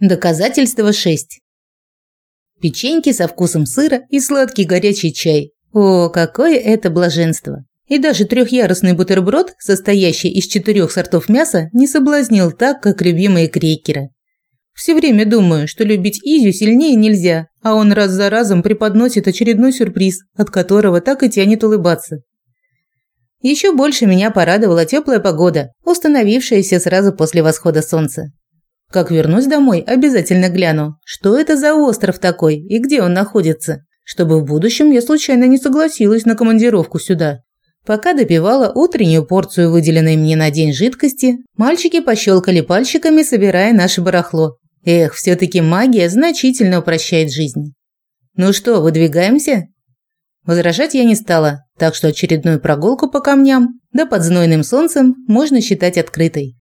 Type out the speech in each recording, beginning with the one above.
Доказательство 6. Печеньки со вкусом сыра и сладкий горячий чай. О, какое это блаженство! И даже трехъярусный бутерброд, состоящий из четырех сортов мяса, не соблазнил так, как любимые крекеры. Все время думаю, что любить Изю сильнее нельзя, а он раз за разом преподносит очередной сюрприз, от которого так и тянет улыбаться. Еще больше меня порадовала теплая погода, установившаяся сразу после восхода солнца. Как вернусь домой, обязательно гляну, что это за остров такой и где он находится, чтобы в будущем я случайно не согласилась на командировку сюда. Пока допивала утреннюю порцию выделенной мне на день жидкости, мальчики пощелкали пальчиками, собирая наше барахло. Эх, все-таки магия значительно упрощает жизнь. Ну что, выдвигаемся? Возражать я не стала, так что очередную прогулку по камням, да под знойным солнцем, можно считать открытой.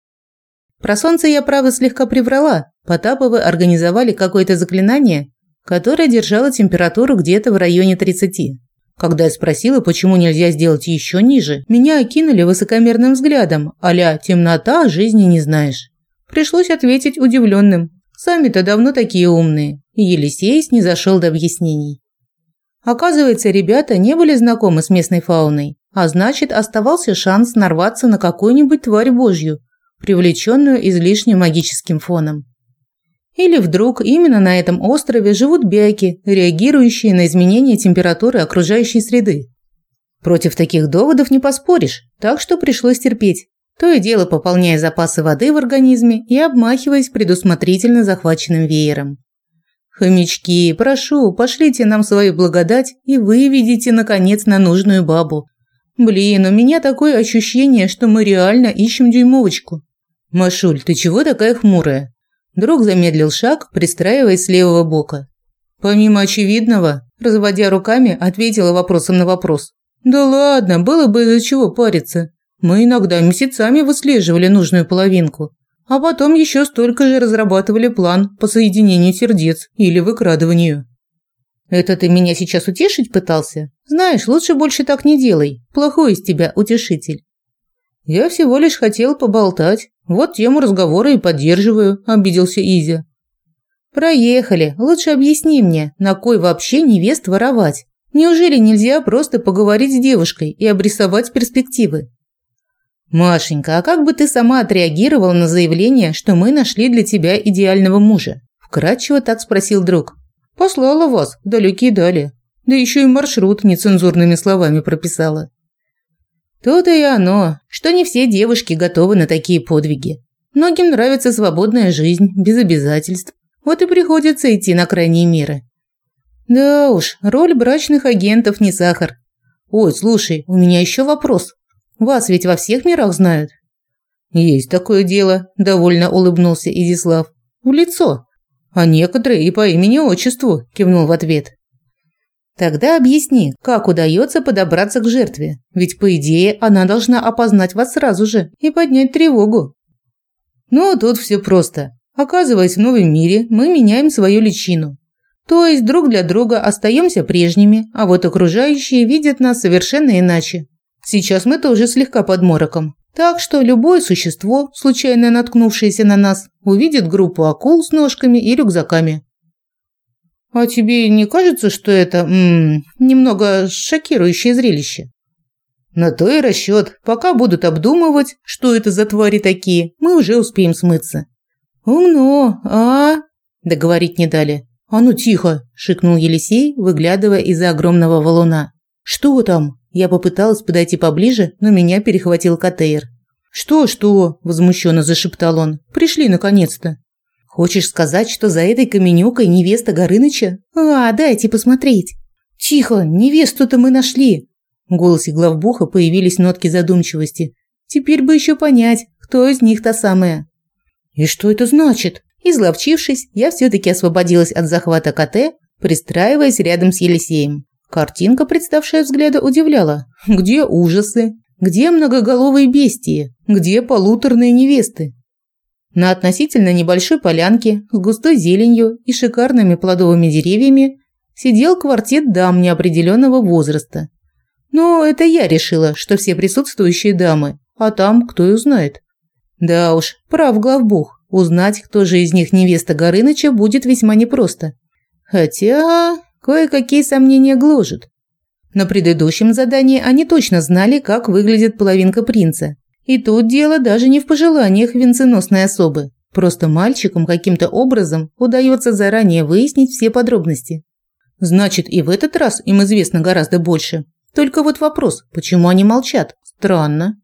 Про солнце я, право, слегка приврала. Потаповы организовали какое-то заклинание, которое держало температуру где-то в районе 30. Когда я спросила, почему нельзя сделать еще ниже, меня окинули высокомерным взглядом, аля «темнота, жизни не знаешь». Пришлось ответить удивленным. Сами-то давно такие умные. И Елисей снизошел до объяснений. Оказывается, ребята не были знакомы с местной фауной, а значит, оставался шанс нарваться на какую-нибудь тварь божью, привлеченную излишним магическим фоном. Или вдруг именно на этом острове живут бяки, реагирующие на изменения температуры окружающей среды. Против таких доводов не поспоришь, так что пришлось терпеть, то и дело пополняя запасы воды в организме и обмахиваясь предусмотрительно захваченным веером. «Хомячки, прошу, пошлите нам свою благодать и выведите, наконец, на нужную бабу. Блин, у меня такое ощущение, что мы реально ищем дюймовочку». «Машуль, ты чего такая хмурая?» Друг замедлил шаг, пристраиваясь с левого бока. Помимо очевидного, разводя руками, ответила вопросом на вопрос. «Да ладно, было бы из-за чего париться. Мы иногда месяцами выслеживали нужную половинку, а потом еще столько же разрабатывали план по соединению сердец или выкрадыванию». «Это ты меня сейчас утешить пытался? Знаешь, лучше больше так не делай. Плохой из тебя утешитель». «Я всего лишь хотел поболтать. Вот тему разговора и поддерживаю», – обиделся Изя. «Проехали. Лучше объясни мне, на кой вообще невест воровать? Неужели нельзя просто поговорить с девушкой и обрисовать перспективы?» «Машенька, а как бы ты сама отреагировала на заявление, что мы нашли для тебя идеального мужа?» Вкратчиво так спросил друг. «Послала вас в далекие дали. Да еще и маршрут нецензурными словами прописала». То-то и оно, что не все девушки готовы на такие подвиги. Многим нравится свободная жизнь, без обязательств. Вот и приходится идти на крайние меры. Да уж, роль брачных агентов не сахар. Ой, слушай, у меня еще вопрос. Вас ведь во всех мирах знают. Есть такое дело, довольно улыбнулся Изислав. В лицо. А некоторые и по имени-отчеству, кивнул в ответ. Тогда объясни, как удается подобраться к жертве, ведь по идее она должна опознать вас сразу же и поднять тревогу. Ну, тут все просто. Оказываясь в новом мире, мы меняем свою личину. То есть друг для друга остаемся прежними, а вот окружающие видят нас совершенно иначе. Сейчас мы тоже слегка под мороком. Так что любое существо, случайно наткнувшееся на нас, увидит группу акул с ножками и рюкзаками. А тебе не кажется, что это м немного шокирующее зрелище? На то и расчет. Пока будут обдумывать, что это за твари такие, мы уже успеем смыться. Умно, а? Договорить не дали. А ну тихо, шикнул Елисей, выглядывая из-за огромного валуна. Что там? Я попыталась подойти поближе, но меня перехватил Катейр. «Что, что?» – возмущенно зашептал он. «Пришли наконец-то». Хочешь сказать, что за этой каменюкой невеста Горыныча? А, дайте посмотреть. Тихо, невесту-то мы нашли. В голосе главбуха появились нотки задумчивости. Теперь бы еще понять, кто из них та самая. И что это значит? Изловчившись, я все-таки освободилась от захвата КТ, пристраиваясь рядом с Елисеем. Картинка, представшая взгляда, удивляла. Где ужасы? Где многоголовые бестии? Где полуторные невесты? На относительно небольшой полянке с густой зеленью и шикарными плодовыми деревьями сидел квартет дам неопределенного возраста. Но это я решила, что все присутствующие дамы, а там кто и узнает. Да уж, прав главбух, Узнать, кто же из них невеста Горыныча, будет весьма непросто. Хотя кое-какие сомнения гложут. На предыдущем задании они точно знали, как выглядит половинка принца. И тут дело даже не в пожеланиях венценосной особы. Просто мальчикам каким-то образом удается заранее выяснить все подробности. Значит, и в этот раз им известно гораздо больше. Только вот вопрос, почему они молчат? Странно.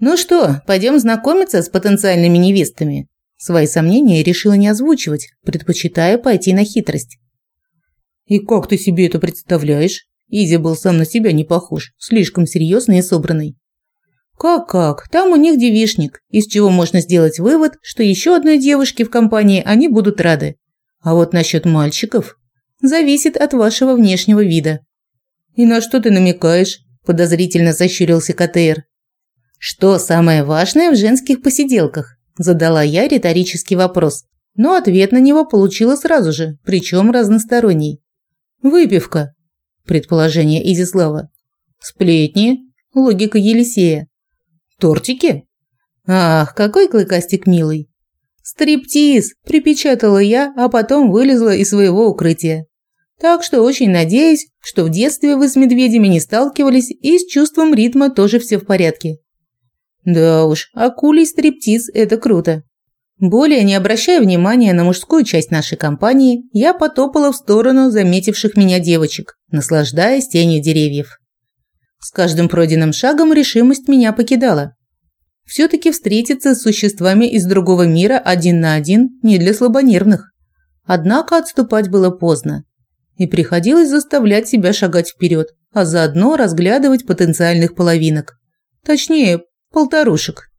Ну что, пойдем знакомиться с потенциальными невестами? Свои сомнения решила не озвучивать, предпочитая пойти на хитрость. «И как ты себе это представляешь?» Изи был сам на себя не похож, слишком серьезный и собранный. «Как-как? Там у них девишник, из чего можно сделать вывод, что еще одной девушке в компании они будут рады. А вот насчет мальчиков зависит от вашего внешнего вида». «И на что ты намекаешь?» – подозрительно защурился КТР. «Что самое важное в женских посиделках?» – задала я риторический вопрос, но ответ на него получила сразу же, причем разносторонний. Выпивка. Предположение Изислава. Сплетни. Логика Елисея. Тортики? Ах, какой клыкастик милый. Стриптиз, припечатала я, а потом вылезла из своего укрытия. Так что очень надеюсь, что в детстве вы с медведями не сталкивались и с чувством ритма тоже все в порядке. Да уж, акулий стриптиз – это круто. Более не обращая внимания на мужскую часть нашей компании, я потопала в сторону заметивших меня девочек, наслаждаясь тенью деревьев. С каждым пройденным шагом решимость меня покидала. Все-таки встретиться с существами из другого мира один на один не для слабонервных. Однако отступать было поздно. И приходилось заставлять себя шагать вперед, а заодно разглядывать потенциальных половинок. Точнее, полторушек.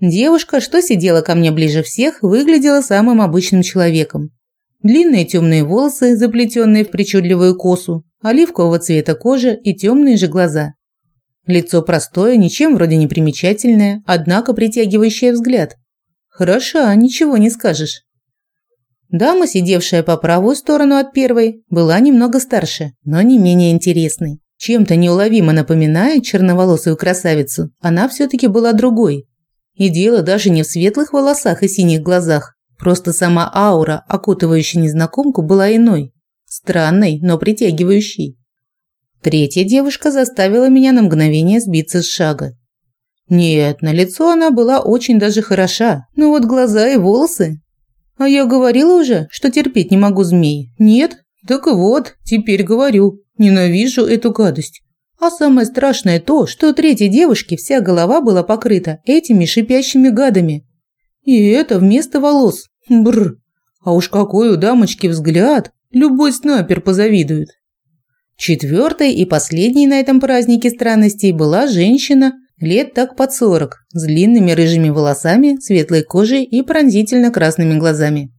Девушка, что сидела ко мне ближе всех, выглядела самым обычным человеком. Длинные темные волосы, заплетенные в причудливую косу, оливкового цвета кожа и темные же глаза. Лицо простое, ничем вроде не примечательное, однако притягивающее взгляд. Хороша, ничего не скажешь. Дама, сидевшая по правую сторону от первой, была немного старше, но не менее интересной. Чем-то неуловимо напоминая черноволосую красавицу, она все-таки была другой, и дело даже не в светлых волосах и синих глазах. Просто сама аура, окутывающая незнакомку, была иной. Странной, но притягивающей. Третья девушка заставила меня на мгновение сбиться с шага. Нет, на лицо она была очень даже хороша, но вот глаза и волосы. А я говорила уже, что терпеть не могу змей. Нет? Так вот, теперь говорю. Ненавижу эту гадость. А самое страшное то, что у третьей девушки вся голова была покрыта этими шипящими гадами. И это вместо волос. Бррр. А уж какой у дамочки взгляд. Любой снайпер позавидует. Четвертой и последней на этом празднике странностей была женщина лет так под сорок, с длинными рыжими волосами, светлой кожей и пронзительно красными глазами.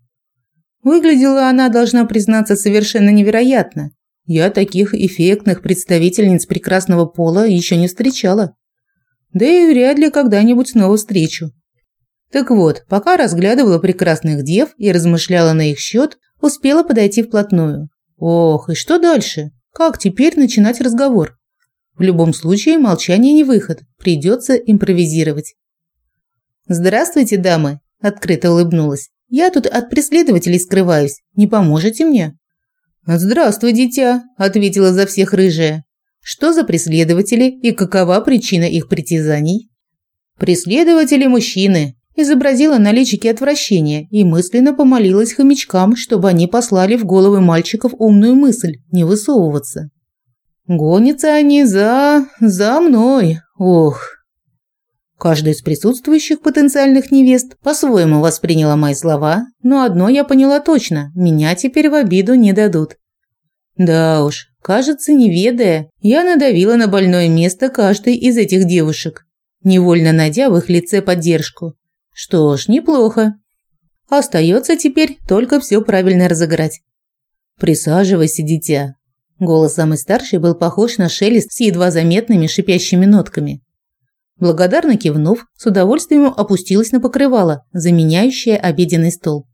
Выглядела она, должна признаться, совершенно невероятно. Я таких эффектных представительниц прекрасного пола еще не встречала. Да и вряд ли когда-нибудь снова встречу. Так вот, пока разглядывала прекрасных дев и размышляла на их счет, успела подойти вплотную. Ох, и что дальше? Как теперь начинать разговор? В любом случае, молчание не выход, придется импровизировать. «Здравствуйте, дамы!» – открыто улыбнулась. «Я тут от преследователей скрываюсь. Не поможете мне?» «Здравствуй, дитя», – ответила за всех рыжая. «Что за преследователи и какова причина их притязаний?» «Преследователи мужчины», – изобразила на личике отвращение и мысленно помолилась хомячкам, чтобы они послали в головы мальчиков умную мысль – не высовываться. «Гонятся они за... за мной. Ох!» Каждая из присутствующих потенциальных невест по-своему восприняла мои слова, но одно я поняла точно – меня теперь в обиду не дадут. Да уж, кажется, не ведая, я надавила на больное место каждой из этих девушек, невольно найдя в их лице поддержку. Что ж, неплохо. Остается теперь только все правильно разыграть. «Присаживайся, дитя». Голос самой старшей был похож на шелест с едва заметными шипящими нотками. Благодарно кивнув, с удовольствием опустилась на покрывало, заменяющее обеденный стол.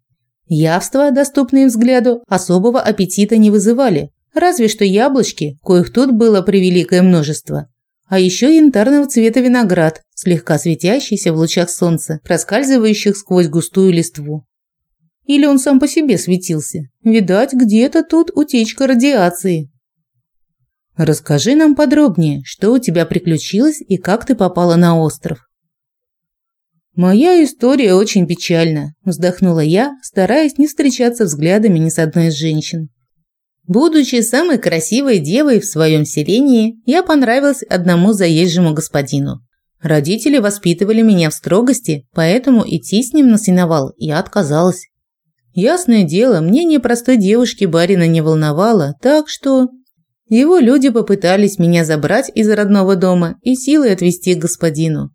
Явства, доступные взгляду, особого аппетита не вызывали, разве что яблочки, коих тут было превеликое множество. А еще янтарного цвета виноград, слегка светящийся в лучах солнца, проскальзывающих сквозь густую листву. Или он сам по себе светился? Видать, где-то тут утечка радиации. Расскажи нам подробнее, что у тебя приключилось и как ты попала на остров. Моя история очень печальна, вздохнула я, стараясь не встречаться взглядами ни с одной из женщин. Будучи самой красивой девой в своем селении, я понравилась одному заезжему господину. Родители воспитывали меня в строгости, поэтому идти с ним на сеновал я отказалась. Ясное дело, мнение простой девушки барина не волновало, так что... Его люди попытались меня забрать из родного дома и силой отвезти к господину.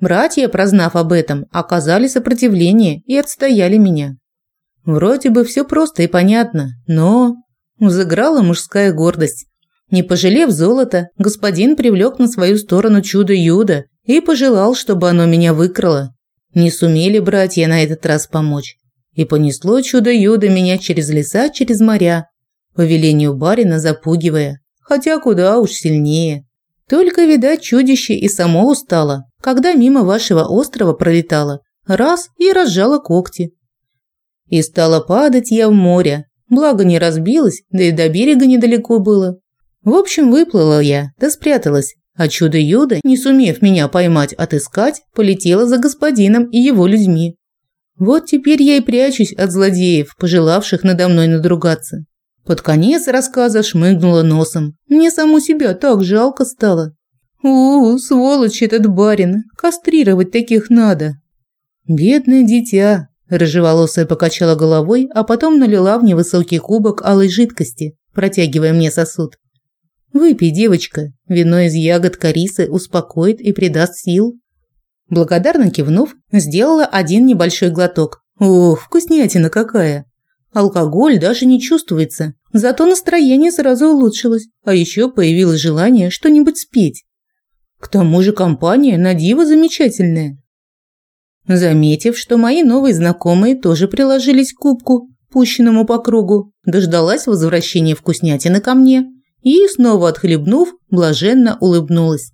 Братья, прознав об этом, оказали сопротивление и отстояли меня. Вроде бы все просто и понятно, но... Взыграла мужская гордость. Не пожалев золота, господин привлек на свою сторону чудо Юда и пожелал, чтобы оно меня выкрало. Не сумели братья на этот раз помочь. И понесло чудо Юда меня через леса, через моря, по велению барина запугивая, хотя куда уж сильнее. Только, видать, чудище и само устало, когда мимо вашего острова пролетало, раз и разжало когти. И стала падать я в море, Благо не разбилась, да и до берега недалеко было. В общем, выплыла я, да спряталась, а чудо-юдо, не сумев меня поймать, отыскать, полетела за господином и его людьми. Вот теперь я и прячусь от злодеев, пожелавших надо мной надругаться. Под конец рассказа шмыгнула носом. Мне саму себя так жалко стало. У, сволочь этот барин, кастрировать таких надо. Бедное дитя, Рыжеволосая покачала головой, а потом налила в невысокий кубок алой жидкости, протягивая мне сосуд. «Выпей, девочка, вино из ягод корисы успокоит и придаст сил». Благодарно кивнув, сделала один небольшой глоток. Ох, вкуснятина какая! Алкоголь даже не чувствуется, зато настроение сразу улучшилось, а еще появилось желание что-нибудь спеть. К тому же компания на диво замечательная. Заметив, что мои новые знакомые тоже приложились к кубку, пущенному по кругу, дождалась возвращения вкуснятины ко мне и, снова отхлебнув, блаженно улыбнулась.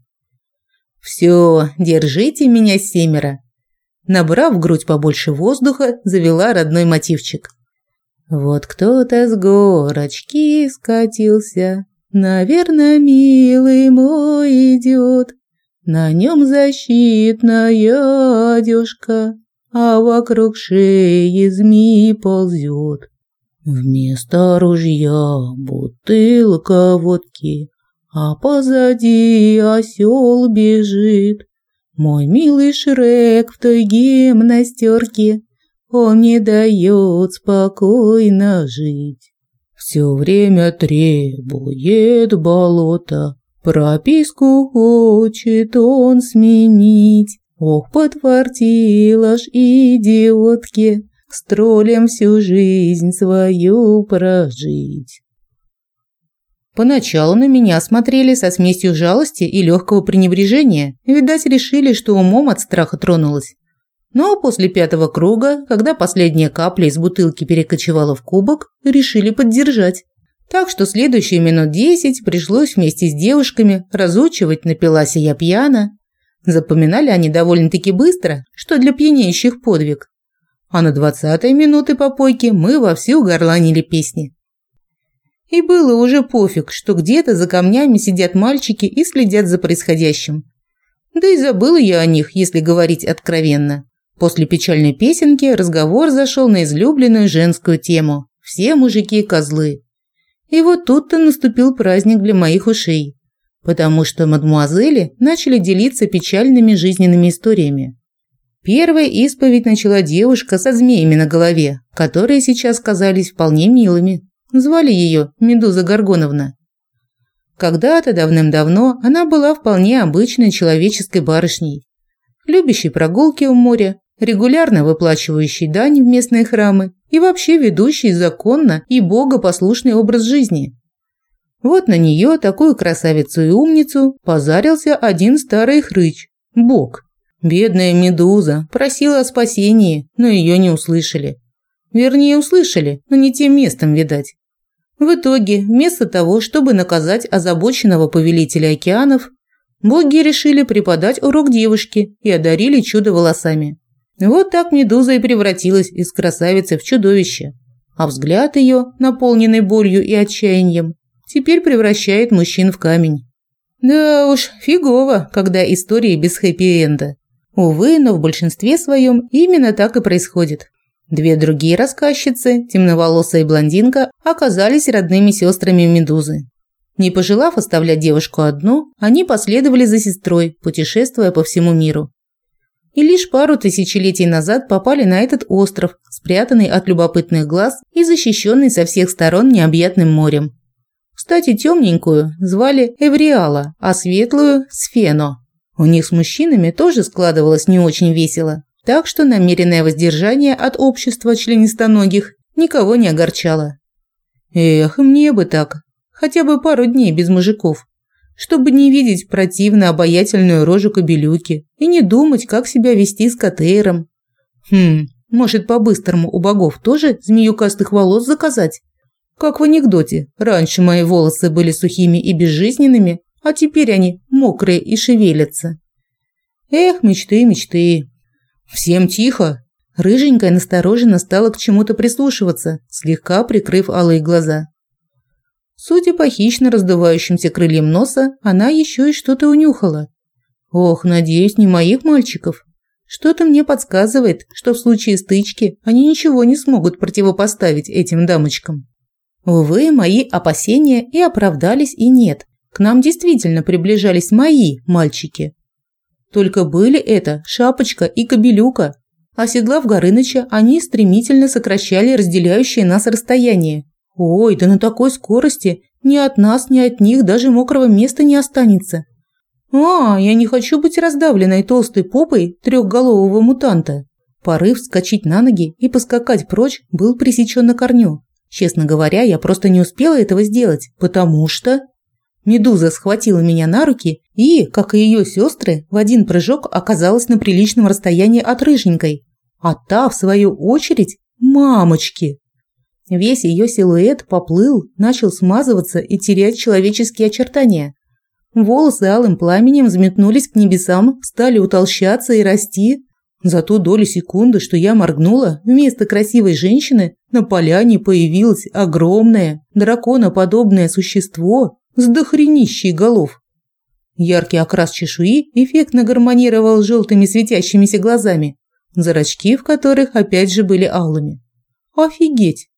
«Все, держите меня семеро». Набрав в грудь побольше воздуха, завела родной мотивчик. «Вот кто-то с горочки скатился, наверное, милый мой идет, на нем защитная одежка, а вокруг шеи змеи ползет. Вместо ружья бутылка водки, а позади осел бежит. Мой милый Шрек в той гимнастерке, он не дает спокойно жить. Все время требует болото, Прописку хочет он сменить. Ох, подфартила ж идиотке с троллем всю жизнь свою прожить. Поначалу на меня смотрели со смесью жалости и легкого пренебрежения. Видать, решили, что умом от страха тронулась. Но после пятого круга, когда последняя капля из бутылки перекочевала в кубок, решили поддержать. Так что следующие минут десять пришлось вместе с девушками разучивать «Напилась я пьяна». Запоминали они довольно-таки быстро, что для пьянеющих подвиг. А на двадцатой минуты попойки мы вовсю горланили песни. И было уже пофиг, что где-то за камнями сидят мальчики и следят за происходящим. Да и забыла я о них, если говорить откровенно. После печальной песенки разговор зашел на излюбленную женскую тему. Все мужики – козлы. И вот тут-то наступил праздник для моих ушей, потому что мадмуазели начали делиться печальными жизненными историями. Первая исповедь начала девушка со змеями на голове, которые сейчас казались вполне милыми. Звали ее Медуза Горгоновна. Когда-то давным-давно она была вполне обычной человеческой барышней, любящей прогулки у моря, регулярно выплачивающий дань в местные храмы и вообще ведущий законно и богопослушный образ жизни. Вот на нее, такую красавицу и умницу, позарился один старый хрыч – Бог. Бедная Медуза просила о спасении, но ее не услышали. Вернее, услышали, но не тем местом, видать. В итоге, вместо того, чтобы наказать озабоченного повелителя океанов, боги решили преподать урок девушке и одарили чудо волосами. Вот так Медуза и превратилась из красавицы в чудовище. А взгляд ее, наполненный болью и отчаянием, теперь превращает мужчин в камень. Да уж, фигово, когда истории без хэппи-энда. Увы, но в большинстве своем именно так и происходит. Две другие рассказчицы, темноволосая и блондинка, оказались родными сестрами Медузы. Не пожелав оставлять девушку одну, они последовали за сестрой, путешествуя по всему миру. И лишь пару тысячелетий назад попали на этот остров, спрятанный от любопытных глаз и защищенный со всех сторон необъятным морем. Кстати, темненькую звали Эвриала, а светлую – Сфено. У них с мужчинами тоже складывалось не очень весело, так что намеренное воздержание от общества членистоногих никого не огорчало. Эх, мне бы так, хотя бы пару дней без мужиков, чтобы не видеть противно обаятельную рожу кобелюки и не думать, как себя вести с Катейром. Хм, может, по-быстрому у богов тоже змеюкастых волос заказать? Как в анекдоте, раньше мои волосы были сухими и безжизненными, а теперь они мокрые и шевелятся. Эх, мечты, мечты. Всем тихо. Рыженькая настороженно стала к чему-то прислушиваться, слегка прикрыв алые глаза. Судя по хищно раздувающимся крыльям носа, она еще и что-то унюхала. Ох, надеюсь, не моих мальчиков. Что-то мне подсказывает, что в случае стычки они ничего не смогут противопоставить этим дамочкам. Увы, мои опасения и оправдались, и нет. К нам действительно приближались мои мальчики. Только были это Шапочка и Кобелюка. Оседлав Горыныча, они стремительно сокращали разделяющее нас расстояние. Ой, да на такой скорости ни от нас, ни от них даже мокрого места не останется. А, я не хочу быть раздавленной толстой попой трехголового мутанта. Порыв вскочить на ноги и поскакать прочь был пресечен на корню. Честно говоря, я просто не успела этого сделать, потому что... Медуза схватила меня на руки и, как и ее сестры, в один прыжок оказалась на приличном расстоянии от рыженькой. А та, в свою очередь, мамочки. Весь ее силуэт поплыл, начал смазываться и терять человеческие очертания. Волосы алым пламенем взметнулись к небесам, стали утолщаться и расти. За ту долю секунды, что я моргнула, вместо красивой женщины на поляне появилось огромное, драконоподобное существо с дохренищей голов. Яркий окрас чешуи эффектно гармонировал с желтыми светящимися глазами, зрачки в которых опять же были алыми. Офигеть!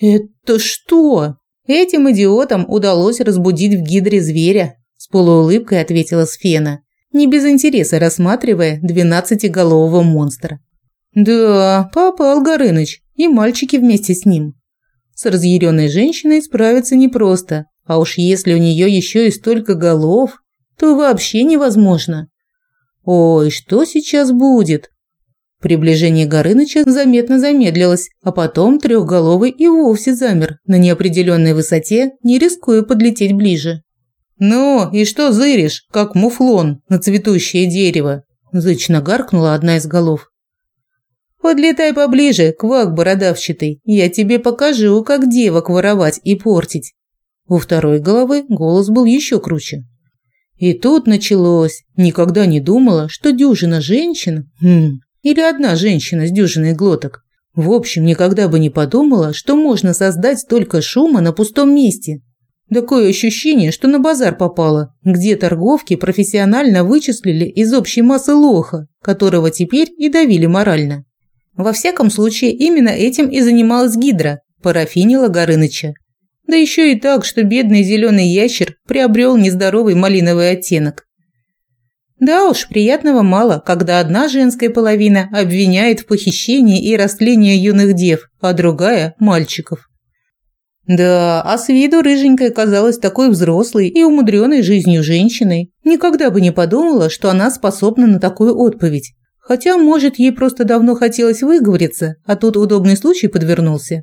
Это что? Этим идиотам удалось разбудить в гидре зверя, с полуулыбкой ответила Сфена, не без интереса рассматривая двенадцатиголового монстра. Да, попал Горыныч, и мальчики вместе с ним. С разъяренной женщиной справиться непросто, а уж если у нее еще и столько голов, то вообще невозможно. Ой, что сейчас будет? Приближение Горыныча заметно замедлилось, а потом трехголовый и вовсе замер на неопределенной высоте, не рискуя подлететь ближе. «Ну, и что зыришь, как муфлон на цветущее дерево?» – зычно гаркнула одна из голов. «Подлетай поближе, квак бородавчатый, я тебе покажу, как девок воровать и портить». У второй головы голос был еще круче. И тут началось. Никогда не думала, что дюжина женщин, хм, или одна женщина с дюжиной глоток. В общем, никогда бы не подумала, что можно создать столько шума на пустом месте. Такое ощущение, что на базар попала, где торговки профессионально вычислили из общей массы лоха, которого теперь и давили морально. Во всяком случае, именно этим и занималась Гидра, парафинила Горыныча. Да еще и так, что бедный зеленый ящер приобрел нездоровый малиновый оттенок. Да уж, приятного мало, когда одна женская половина обвиняет в похищении и растлении юных дев, а другая – мальчиков. Да, а с виду рыженькая казалась такой взрослой и умудренной жизнью женщиной. Никогда бы не подумала, что она способна на такую отповедь. Хотя, может, ей просто давно хотелось выговориться, а тут удобный случай подвернулся.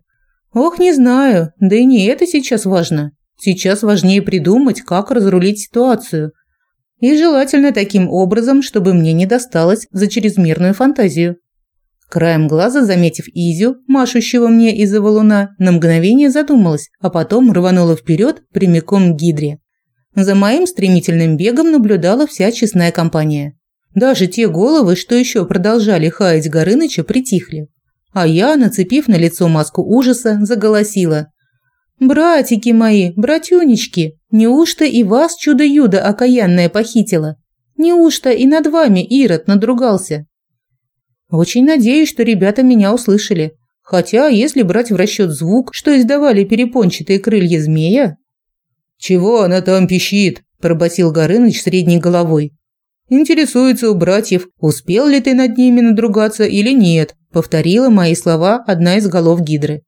Ох, не знаю, да и не это сейчас важно. Сейчас важнее придумать, как разрулить ситуацию. И желательно таким образом, чтобы мне не досталось за чрезмерную фантазию. Краем глаза, заметив Изю, машущего мне из-за валуна, на мгновение задумалась, а потом рванула вперед прямиком к гидре. За моим стремительным бегом наблюдала вся честная компания. Даже те головы, что еще продолжали хаять Горыныча, притихли. А я, нацепив на лицо маску ужаса, заголосила. «Братики мои, братюнечки, неужто и вас чудо-юдо окаянное похитило? Неужто и над вами Ирод надругался?» Очень надеюсь, что ребята меня услышали. Хотя, если брать в расчет звук, что издавали перепончатые крылья змея, «Чего она там пищит?» – пробасил Горыныч средней головой. «Интересуется у братьев, успел ли ты над ними надругаться или нет», – повторила мои слова одна из голов гидры.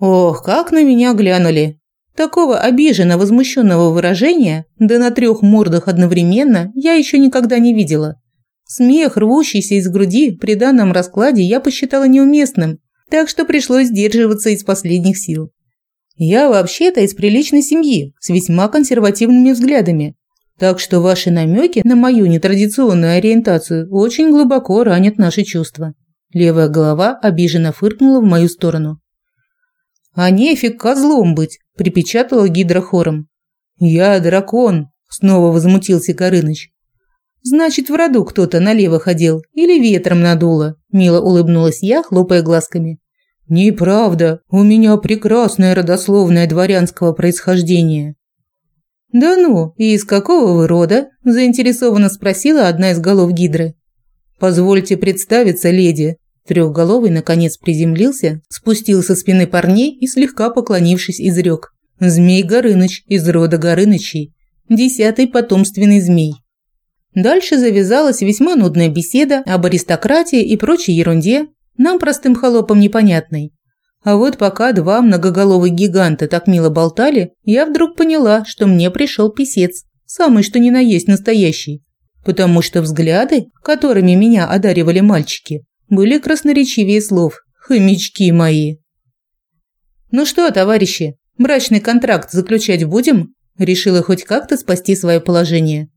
Ох, как на меня глянули. Такого обиженно возмущенного выражения, да на трех мордах одновременно, я еще никогда не видела. Смех, рвущийся из груди, при данном раскладе я посчитала неуместным, так что пришлось сдерживаться из последних сил. Я вообще-то из приличной семьи, с весьма консервативными взглядами. Так что ваши намеки на мою нетрадиционную ориентацию очень глубоко ранят наши чувства. Левая голова обиженно фыркнула в мою сторону. А нефиг козлом быть, припечатала гидра хором. Я дракон, снова возмутился Горыныч. Значит, в роду кто-то налево ходил или ветром надуло, мило улыбнулась я, хлопая глазками. «Неправда, у меня прекрасное родословное дворянского происхождения». «Да ну, и из какого вы рода?» – заинтересованно спросила одна из голов гидры. «Позвольте представиться, леди». Трехголовый наконец приземлился, спустил со спины парней и, слегка поклонившись, изрек. «Змей Горыныч из рода Горынычей, десятый потомственный змей». Дальше завязалась весьма нудная беседа об аристократии и прочей ерунде, нам, простым холопам, непонятной. А вот пока два многоголовых гиганта так мило болтали, я вдруг поняла, что мне пришел писец, самый что ни на есть настоящий. Потому что взгляды, которыми меня одаривали мальчики, были красноречивее слов «хомячки мои». «Ну что, товарищи, брачный контракт заключать будем?» Решила хоть как-то спасти свое положение.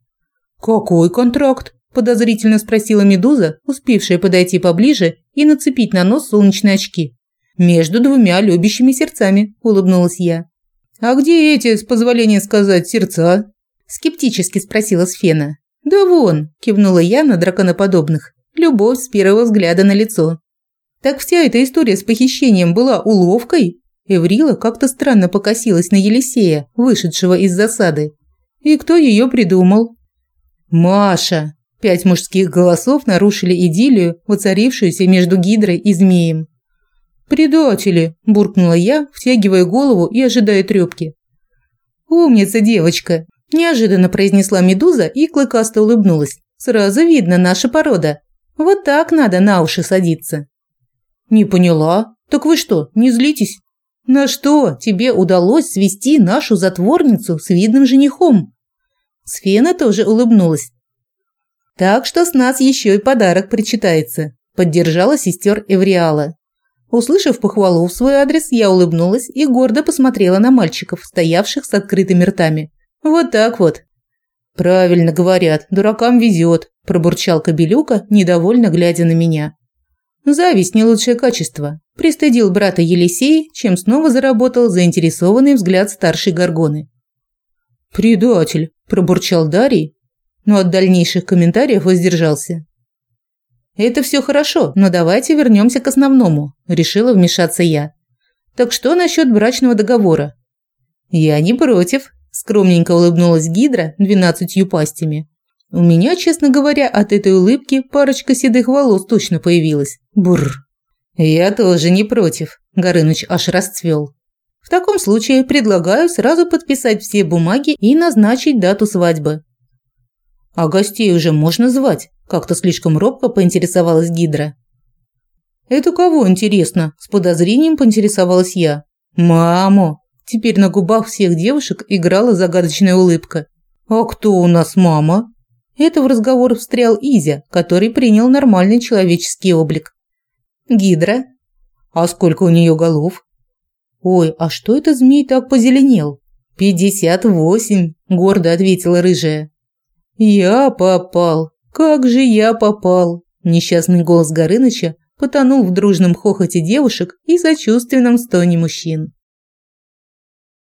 «Какой контракт?» – подозрительно спросила Медуза, успевшая подойти поближе и нацепить на нос солнечные очки. «Между двумя любящими сердцами», – улыбнулась я. «А где эти, с позволения сказать, сердца?» – скептически спросила Сфена. «Да вон», – кивнула я на драконоподобных. Любовь с первого взгляда на лицо. «Так вся эта история с похищением была уловкой?» Эврила как-то странно покосилась на Елисея, вышедшего из засады. «И кто ее придумал?» «Маша!» Пять мужских голосов нарушили идиллию, воцарившуюся между гидрой и змеем. «Предатели!» – буркнула я, втягивая голову и ожидая трёпки. «Умница, девочка!» – неожиданно произнесла Медуза и клыкасто улыбнулась. «Сразу видно наша порода. Вот так надо на уши садиться». «Не поняла. Так вы что, не злитесь?» «На что тебе удалось свести нашу затворницу с видным женихом?» Сфена тоже улыбнулась. Так что с нас еще и подарок причитается, поддержала сестер Эвриала. Услышав похвалу в свой адрес, я улыбнулась и гордо посмотрела на мальчиков, стоявших с открытыми ртами. Вот так вот. Правильно говорят, дуракам везет, пробурчал Кобелюка, недовольно глядя на меня. Зависть не лучшее качество. Пристыдил брата Елисей, чем снова заработал заинтересованный взгляд старшей горгоны. «Предатель!» – пробурчал Дарий, но от дальнейших комментариев воздержался. «Это все хорошо, но давайте вернемся к основному», – решила вмешаться я. «Так что насчет брачного договора?» «Я не против», – скромненько улыбнулась Гидра двенадцатью пастями. У меня, честно говоря, от этой улыбки парочка седых волос точно появилась. Бурр. «Я тоже не против», – Горыныч аж расцвел. «В таком случае предлагаю сразу подписать все бумаги и назначить дату свадьбы. А гостей уже можно звать? Как-то слишком робко поинтересовалась Гидра. Это кого интересно? С подозрением поинтересовалась я. Маму. Теперь на губах всех девушек играла загадочная улыбка. А кто у нас мама? Это в разговор встрял Изя, который принял нормальный человеческий облик. Гидра. А сколько у нее голов? Ой, а что это змей так позеленел? «Пятьдесят восемь», – гордо ответила рыжая. «Я попал! Как же я попал!» Несчастный голос Горыныча потонул в дружном хохоте девушек и сочувственном стоне мужчин.